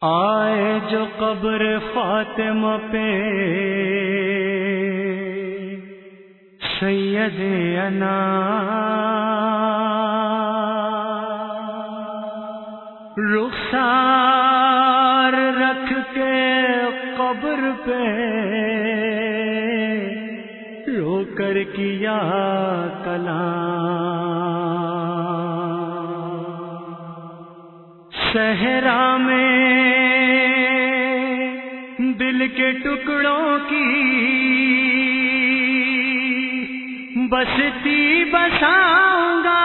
آئے جو قبر فاطمہ پہ۔ سید انا رخسار رکھ کے قبر پہ۔ رو کر کیا کلام۔ صحرا میں دل کے ٹکڑوں کی بستی بساؤں گا۔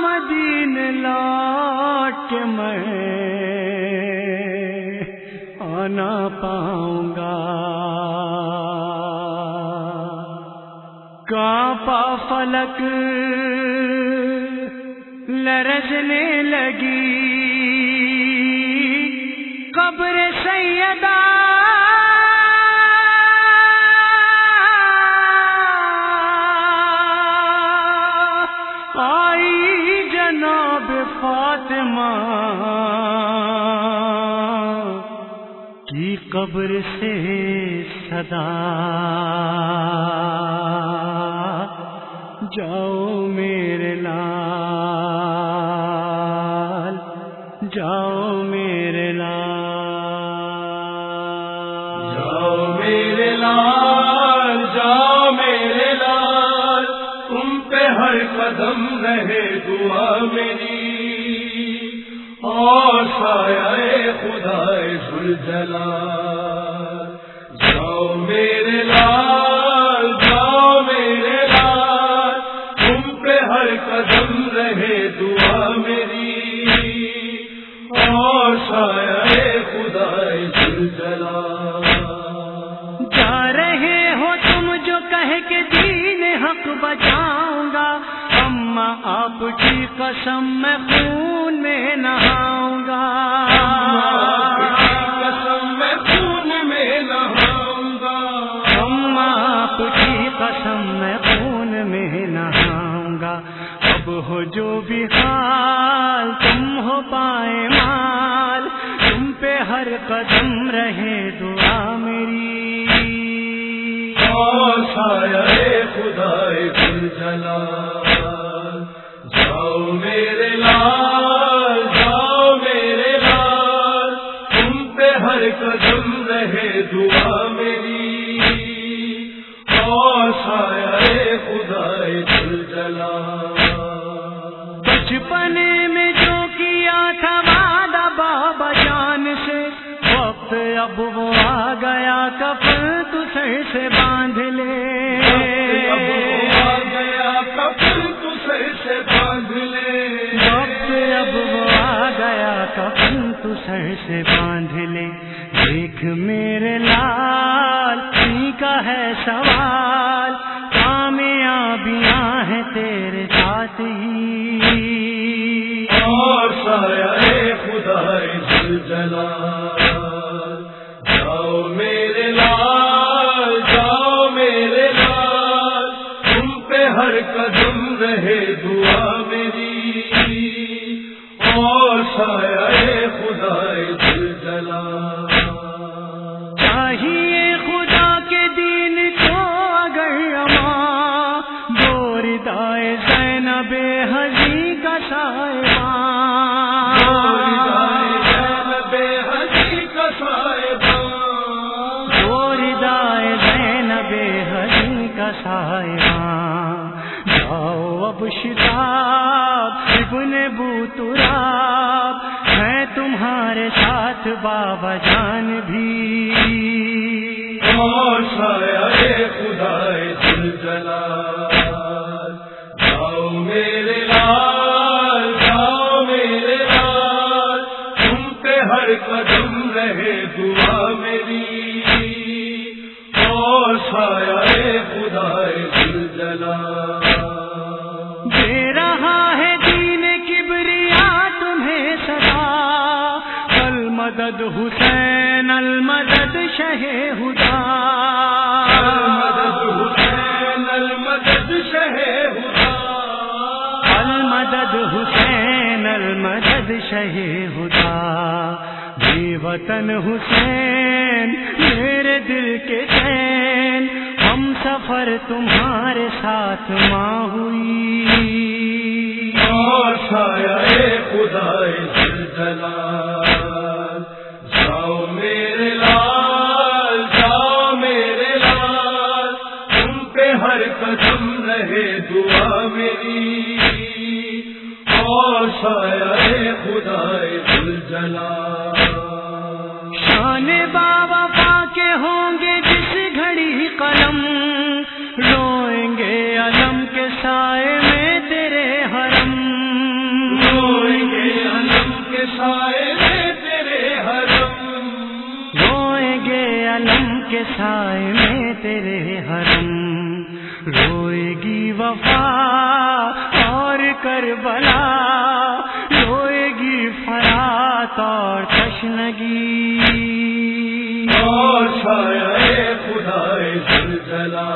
مدین لوٹ کے میں آنا پاؤں گا۔ کانپا فلک لرزنے لگی۔ قبر سیدہ۔ آئی جناب فاطمہ۔ کی قبر سے صدا۔ جاؤ میرے لال جاؤ میرے لال۔ جاؤ میرے لال، جاؤ میرے لال۔ تم پہ ہر قدم رہے دعا میری۔ اور سایہ خدا سل جلا جاؤ میرے لال، جاؤ میرے لال۔ تم پہ ہر قدم رہے دعا میری۔ کی قسم میں خون میں نہاؤں گا۔ قسم میں خون میں نہاؤں گا اما آپ کی قسم میں خون میں نہاؤں گا۔ اب ہو جو بھی حال، تم ہو پائے مال۔ تم پہ ہر قدم رہے دعا میری۔ خدا جلا میرے لال، جاؤ میرے لال۔ تم پہ ہر قدم رہے دعا میری۔ اور سایہ خدا دل جلا بچپنے میں جو کیا تھا وعدہ بابا جان سے، وقت اب وہ آ گیا کفن تو سر سے باندھ سر سے باندھ لے۔ دیکھ میرے لال سی کا ہے سوال۔ کامیابیاں ہیں تیرے ساتھ ہی۔ اور سایہ خدا جلال۔ جاؤ اب شتاب ابن بوتراب میں تمہارے ساتھ بابا جان بھی اور سایہ خدا دل جلا دعا میری۔ اور سایہ خدا دل جلا دے رہا ہے دین کبریا تمہیں سدا المدد حسین المدد شہ ہدا۔ المدد حسین المدد شہ ہدا۔ مدد حسین المدد شہ ہدا۔ بے وطن حسین، میرے دل کے چین۔ ہم سفر تمہارے ساتھ ماں ہوئی۔ اور سایہ خدا جلا شان بابا پا کے ہوں گے جس گھڑی قلم۔ روئیں گے علم کے سائے میں تیرے حرم۔ روئیں گے علم کے سائے میں تیرے حرم۔ روئیں گے علم کے سائے میں تیرے حرم۔ روئے گی وفا اور کربلا۔ فرات اور تشنگی اور سایہ خدا جلا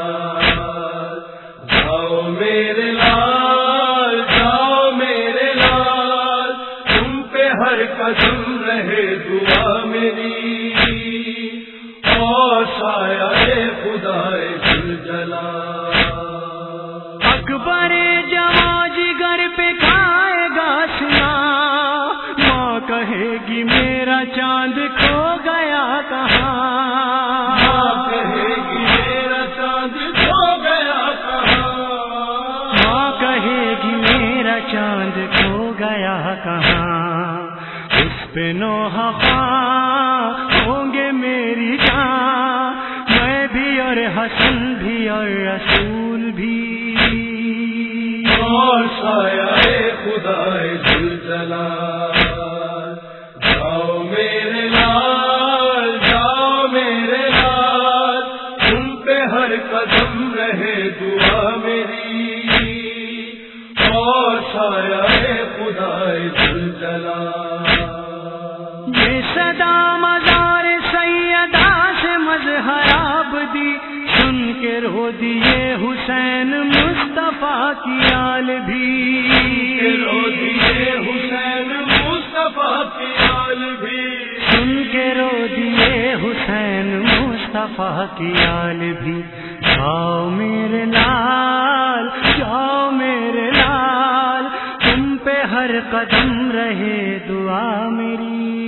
جاؤ میرے لال، جاؤ میرے لال، تم پہ ہر قدم رہے دعا میری۔ کہے گی میرا چاند کھو گیا کہاں؟ کہے گی میرا چاند کھو گیا کہاں؟ ماں کہے گی میرا چاند کھو گیا کہاں؟ اس پہ نو ہفا ہوں گے میری جان میں بھی اور حسن بھی اور رسول بھی۔ اور سایہ خدا دل جلا خدا یہ صدا مزار سیدا سے مظہراب دی۔ سن کے رو دیے حسین مصطفیٰ کی آل بھی۔ رو دیے حسین مصطفیٰ کی آل بھی۔ سن کے رو دیے حسین مصطفیٰ کی آل بھی۔ جاؤ میرے لال جاؤ میرے پہ ہر قدم رہے دعا میری۔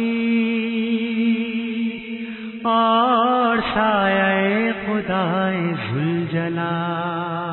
اور سایہ خدا ذل جلال